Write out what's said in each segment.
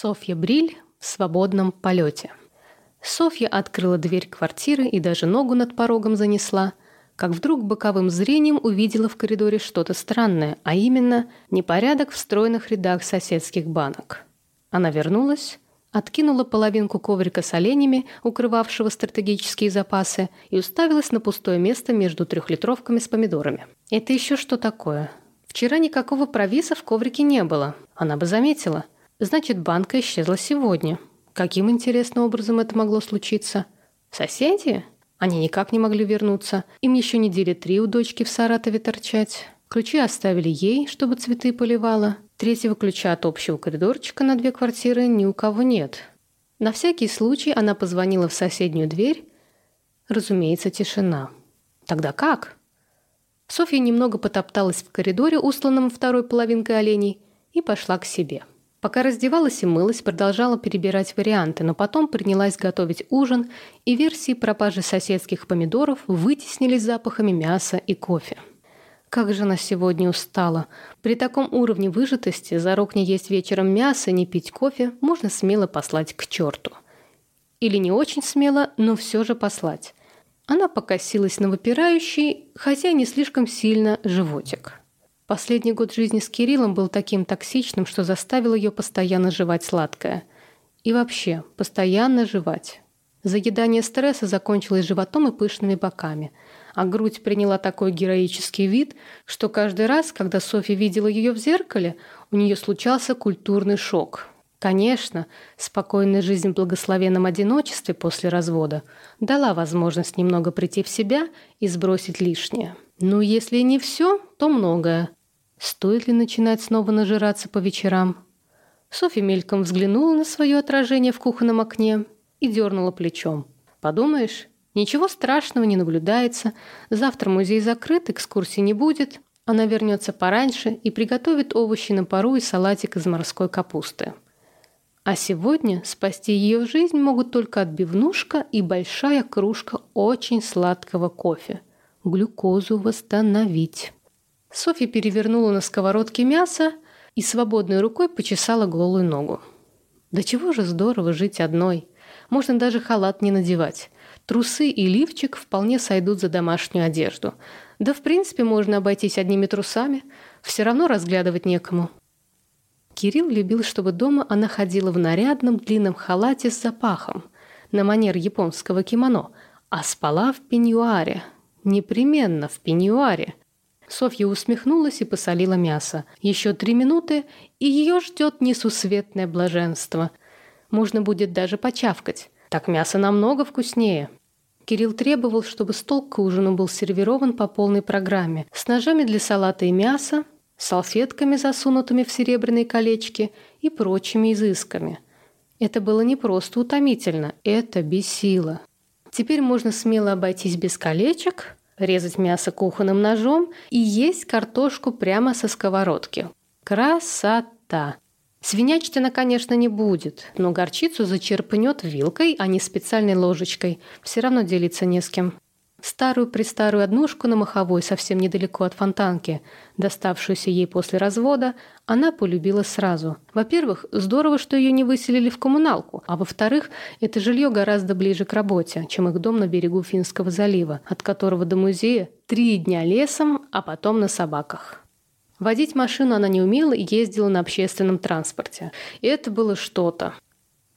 Софья Бриль в свободном полете. Софья открыла дверь квартиры и даже ногу над порогом занесла, как вдруг боковым зрением увидела в коридоре что-то странное, а именно непорядок в стройных рядах соседских банок. Она вернулась, откинула половинку коврика с оленями, укрывавшего стратегические запасы, и уставилась на пустое место между трехлитровками с помидорами. «Это еще что такое?» Вчера никакого провиса в коврике не было. Она бы заметила – Значит, банка исчезла сегодня. Каким интересным образом это могло случиться? Соседи? Они никак не могли вернуться. Им еще недели три у дочки в Саратове торчать. Ключи оставили ей, чтобы цветы поливала. Третьего ключа от общего коридорчика на две квартиры ни у кого нет. На всякий случай она позвонила в соседнюю дверь. Разумеется, тишина. Тогда как? Софья немного потопталась в коридоре, усланном второй половинкой оленей, и пошла к себе. Пока раздевалась и мылась, продолжала перебирать варианты, но потом принялась готовить ужин, и версии пропажи соседских помидоров вытеснились запахами мяса и кофе. Как же она сегодня устала. При таком уровне выжатости зарок не есть вечером мясо, не пить кофе можно смело послать к черту. Или не очень смело, но все же послать. Она покосилась на выпирающий, хотя не слишком сильно, животик. Последний год жизни с Кириллом был таким токсичным, что заставил ее постоянно жевать сладкое. И вообще, постоянно жевать. Заедание стресса закончилось животом и пышными боками, а грудь приняла такой героический вид, что каждый раз, когда Софья видела ее в зеркале, у нее случался культурный шок. Конечно, спокойная жизнь в благословенном одиночестве после развода дала возможность немного прийти в себя и сбросить лишнее. Ну, если не все, то многое. Стоит ли начинать снова нажираться по вечерам? Софья мельком взглянула на свое отражение в кухонном окне и дернула плечом. Подумаешь, ничего страшного не наблюдается. Завтра музей закрыт, экскурсии не будет. Она вернется пораньше и приготовит овощи на пару и салатик из морской капусты. А сегодня спасти ее жизнь могут только отбивнушка и большая кружка очень сладкого кофе. Глюкозу восстановить. Софья перевернула на сковородке мясо и свободной рукой почесала голую ногу. Да чего же здорово жить одной. Можно даже халат не надевать. Трусы и лифчик вполне сойдут за домашнюю одежду. Да, в принципе, можно обойтись одними трусами. Все равно разглядывать некому. Кирилл любил, чтобы дома она ходила в нарядном длинном халате с запахом, на манер японского кимоно, а спала в пеньюаре. Непременно в пеньюаре. Софья усмехнулась и посолила мясо. Еще три минуты, и ее ждет несусветное блаженство. Можно будет даже почавкать. Так мясо намного вкуснее. Кирилл требовал, чтобы стол к ужину был сервирован по полной программе. С ножами для салата и мяса, салфетками, засунутыми в серебряные колечки и прочими изысками. Это было не просто утомительно, это бесило. Теперь можно смело обойтись без колечек, резать мясо кухонным ножом и есть картошку прямо со сковородки. Красота! Свинячить она, конечно, не будет, но горчицу зачерпнет вилкой, а не специальной ложечкой. Все равно делиться не с кем. Старую-престарую однушку на Маховой, совсем недалеко от Фонтанки, доставшуюся ей после развода, она полюбила сразу. Во-первых, здорово, что ее не выселили в коммуналку, а во-вторых, это жилье гораздо ближе к работе, чем их дом на берегу Финского залива, от которого до музея три дня лесом, а потом на собаках. Водить машину она не умела и ездила на общественном транспорте. И это было что-то.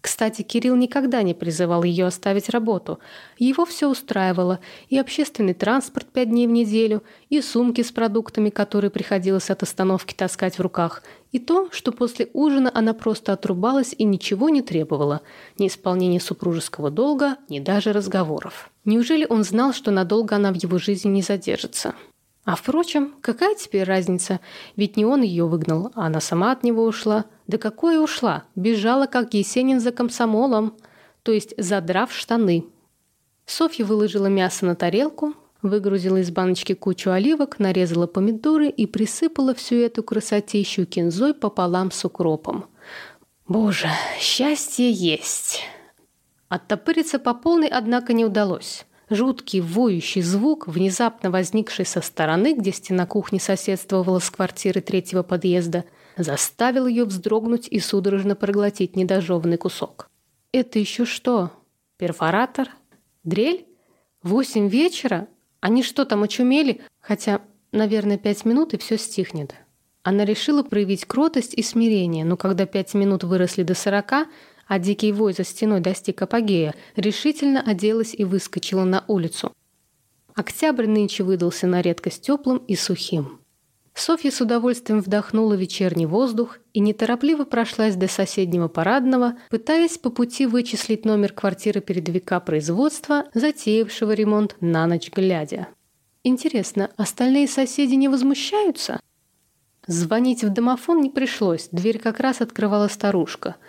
Кстати, Кирилл никогда не призывал ее оставить работу. Его все устраивало. И общественный транспорт пять дней в неделю, и сумки с продуктами, которые приходилось от остановки таскать в руках, и то, что после ужина она просто отрубалась и ничего не требовала. Ни исполнения супружеского долга, ни даже разговоров. Неужели он знал, что надолго она в его жизни не задержится? А впрочем, какая теперь разница? Ведь не он ее выгнал, а она сама от него ушла. Да какое ушла? Бежала, как Есенин за комсомолом, то есть задрав штаны. Софья выложила мясо на тарелку, выгрузила из баночки кучу оливок, нарезала помидоры и присыпала всю эту красотищу кинзой пополам с укропом. Боже, счастье есть! Оттопыриться по полной, однако, не удалось. Жуткий воющий звук, внезапно возникший со стороны, где стена кухни соседствовала с квартирой третьего подъезда, заставил ее вздрогнуть и судорожно проглотить недожеванный кусок. «Это еще что? Перфоратор? Дрель? Восемь вечера? Они что там, очумели? Хотя, наверное, пять минут и все стихнет». Она решила проявить кротость и смирение, но когда пять минут выросли до сорока, а дикий вой за стеной достиг апогея, решительно оделась и выскочила на улицу. Октябрь нынче выдался на редкость теплым и сухим. Софья с удовольствием вдохнула вечерний воздух и неторопливо прошлась до соседнего парадного, пытаясь по пути вычислить номер квартиры передовика производства, затеявшего ремонт на ночь глядя. Интересно, остальные соседи не возмущаются? Звонить в домофон не пришлось, дверь как раз открывала старушка –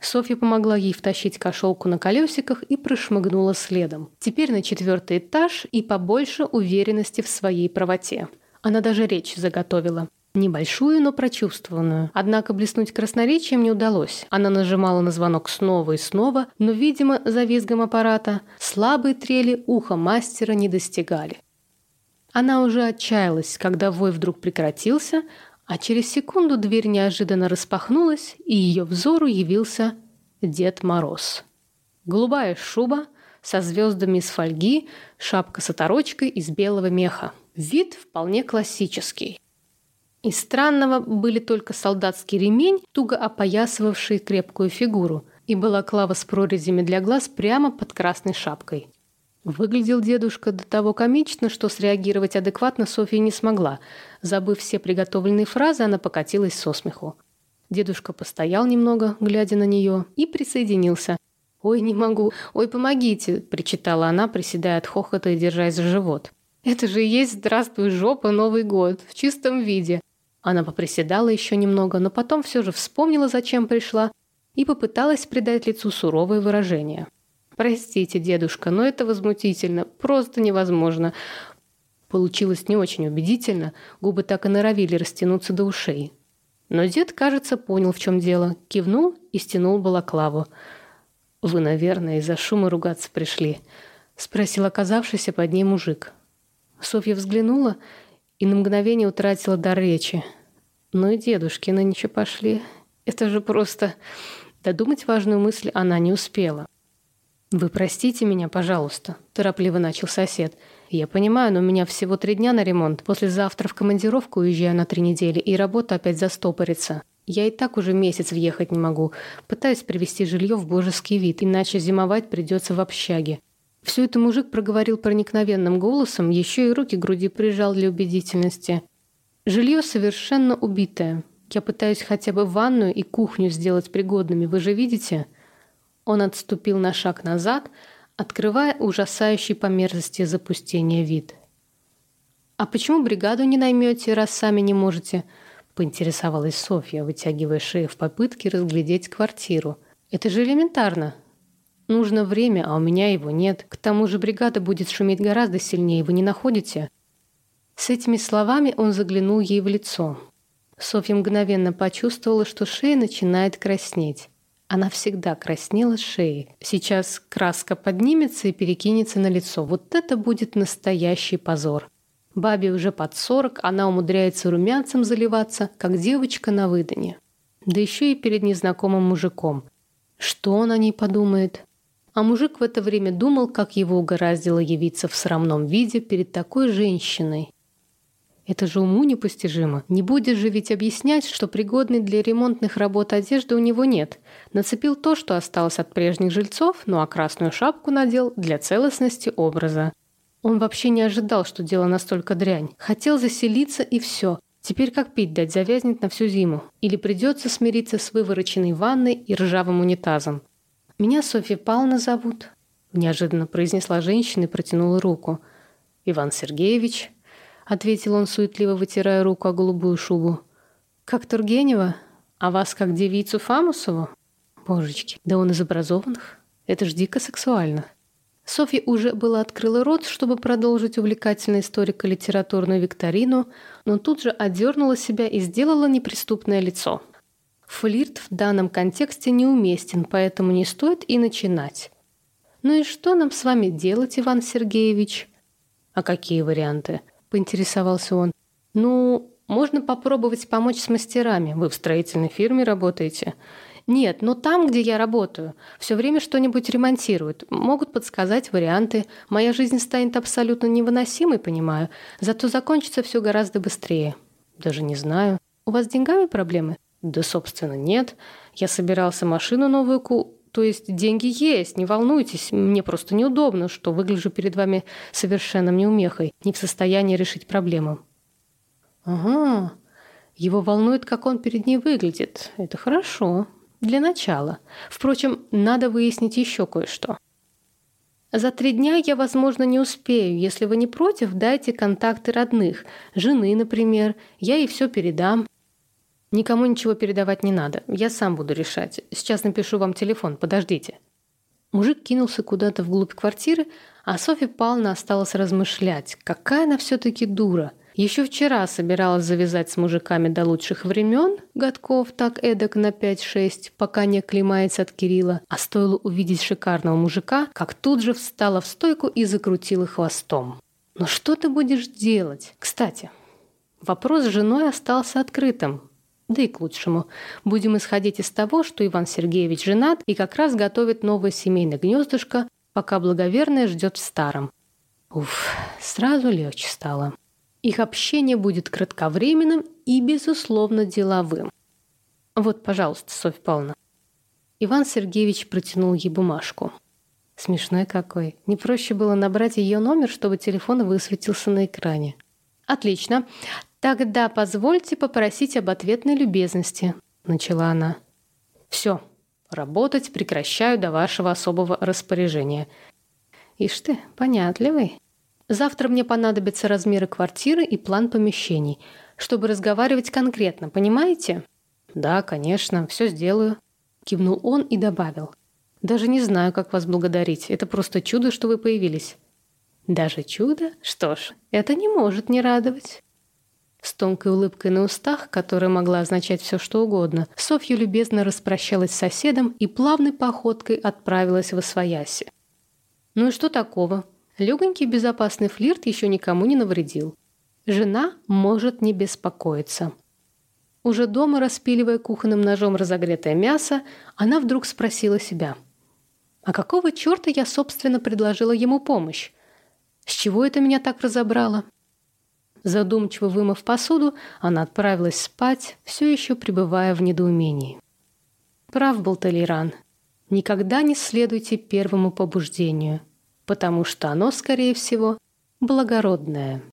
Софья помогла ей втащить кошелку на колесиках и прошмыгнула следом. Теперь на четвертый этаж и побольше уверенности в своей правоте. Она даже речь заготовила. Небольшую, но прочувствованную. Однако блеснуть красноречием не удалось. Она нажимала на звонок снова и снова, но, видимо, за визгом аппарата слабые трели уха мастера не достигали. Она уже отчаялась, когда вой вдруг прекратился, а через секунду дверь неожиданно распахнулась, и ее взору явился Дед Мороз. Голубая шуба со звездами из фольги, шапка с оторочкой из белого меха. Вид вполне классический. Из странного были только солдатский ремень, туго опоясывавший крепкую фигуру, и балаклава с прорезями для глаз прямо под красной шапкой. Выглядел дедушка до того комично, что среагировать адекватно Софья не смогла. Забыв все приготовленные фразы, она покатилась со смеху. Дедушка постоял немного, глядя на нее, и присоединился. «Ой, не могу! Ой, помогите!» – причитала она, приседая от хохота и держась за живот. «Это же и есть «Здравствуй, жопа, Новый год» в чистом виде!» Она поприседала еще немного, но потом все же вспомнила, зачем пришла, и попыталась придать лицу суровое выражение. «Простите, дедушка, но это возмутительно, просто невозможно». Получилось не очень убедительно, губы так и норовили растянуться до ушей. Но дед, кажется, понял, в чем дело, кивнул и стянул балаклаву. «Вы, наверное, из-за шума ругаться пришли», — спросил оказавшийся под ней мужик. Софья взглянула и на мгновение утратила дар речи. «Ну и дедушки ничего пошли. Это же просто...» Додумать важную мысль она не успела. «Вы простите меня, пожалуйста», – торопливо начал сосед. «Я понимаю, но у меня всего три дня на ремонт. Послезавтра в командировку уезжаю на три недели, и работа опять застопорится. Я и так уже месяц въехать не могу. Пытаюсь привести жилье в божеский вид, иначе зимовать придется в общаге». Все это мужик проговорил проникновенным голосом, еще и руки груди прижал для убедительности. «Жилье совершенно убитое. Я пытаюсь хотя бы ванную и кухню сделать пригодными, вы же видите?» Он отступил на шаг назад, открывая ужасающий по мерзости запустения вид. «А почему бригаду не наймете, раз сами не можете?» — поинтересовалась Софья, вытягивая шею в попытке разглядеть квартиру. «Это же элементарно. Нужно время, а у меня его нет. К тому же бригада будет шуметь гораздо сильнее, вы не находите?» С этими словами он заглянул ей в лицо. Софья мгновенно почувствовала, что шея начинает краснеть. Она всегда краснела шеей. Сейчас краска поднимется и перекинется на лицо. Вот это будет настоящий позор. Бабе уже под сорок, она умудряется румянцем заливаться, как девочка на выдане. Да еще и перед незнакомым мужиком. Что он о ней подумает? А мужик в это время думал, как его угораздило явиться в срамном виде перед такой женщиной. Это же уму непостижимо. Не будешь же ведь объяснять, что пригодной для ремонтных работ одежды у него нет. Нацепил то, что осталось от прежних жильцов, ну а красную шапку надел для целостности образа. Он вообще не ожидал, что дело настолько дрянь. Хотел заселиться и все. Теперь как пить дать завязнет на всю зиму. Или придется смириться с вывороченной ванной и ржавым унитазом. «Меня Софья Павловна зовут», – неожиданно произнесла женщина и протянула руку. «Иван Сергеевич», ответил он, суетливо вытирая руку о голубую шубу. «Как Тургенева? А вас как девицу Фамусову?» «Божечки, да он из образованных. Это ж дико сексуально». Софья уже была открыла рот, чтобы продолжить увлекательную историко-литературную викторину, но тут же одернула себя и сделала неприступное лицо. Флирт в данном контексте неуместен, поэтому не стоит и начинать. «Ну и что нам с вами делать, Иван Сергеевич?» «А какие варианты?» Поинтересовался он. «Ну, Можно попробовать помочь с мастерами. Вы в строительной фирме работаете. Нет, но там, где я работаю, все время что-нибудь ремонтируют. Могут подсказать варианты. Моя жизнь станет абсолютно невыносимой, понимаю. Зато закончится все гораздо быстрее. Даже не знаю. У вас с деньгами проблемы? Да, собственно, нет. Я собирался машину новую ку... То есть деньги есть, не волнуйтесь. Мне просто неудобно, что выгляжу перед вами совершенным неумехой, не в состоянии решить проблему. Ага. Его волнует, как он перед ней выглядит. Это хорошо. Для начала. Впрочем, надо выяснить еще кое-что. За три дня я, возможно, не успею. Если вы не против, дайте контакты родных. Жены, например. Я ей все передам. Никому ничего передавать не надо. Я сам буду решать. Сейчас напишу вам телефон. Подождите. Мужик кинулся куда-то вглубь квартиры, а Софья Павловна осталась размышлять. Какая она все-таки дура. Еще вчера собиралась завязать с мужиками до лучших времен, годков так эдак на 5-6, пока не оклемается от Кирилла, а стоило увидеть шикарного мужика, как тут же встала в стойку и закрутила хвостом. «Но что ты будешь делать? Кстати, вопрос с женой остался открытым. Да и к лучшему. Будем исходить из того, что Иван Сергеевич женат и как раз готовит новое семейное гнездышко, пока благоверная ждет в старом. Уф, сразу легче стало. Их общение будет кратковременным и, безусловно, деловым. Вот, пожалуйста, Софья Павловна. Иван Сергеевич протянул ей бумажку. Смешной какой. Не проще было набрать ее номер, чтобы телефон высветился на экране. Отлично. Тогда позвольте попросить об ответной любезности, начала она. Все. Работать прекращаю до вашего особого распоряжения. Ишь ты, понятливый. Завтра мне понадобятся размеры квартиры и план помещений, чтобы разговаривать конкретно, понимаете? Да, конечно, все сделаю. Кивнул он и добавил. Даже не знаю, как вас благодарить. Это просто чудо, что вы появились. Даже чудо? Что ж, это не может не радовать. С тонкой улыбкой на устах, которая могла означать все, что угодно, Софья любезно распрощалась с соседом и плавной походкой отправилась в Освояси. Ну и что такого? Легонький безопасный флирт еще никому не навредил. Жена может не беспокоиться. Уже дома, распиливая кухонным ножом разогретое мясо, она вдруг спросила себя. «А какого черта я, собственно, предложила ему помощь? С чего это меня так разобрало?» Задумчиво вымыв посуду, она отправилась спать, все еще пребывая в недоумении. Прав был Толеран. Никогда не следуйте первому побуждению – потому что оно, скорее всего, благородное.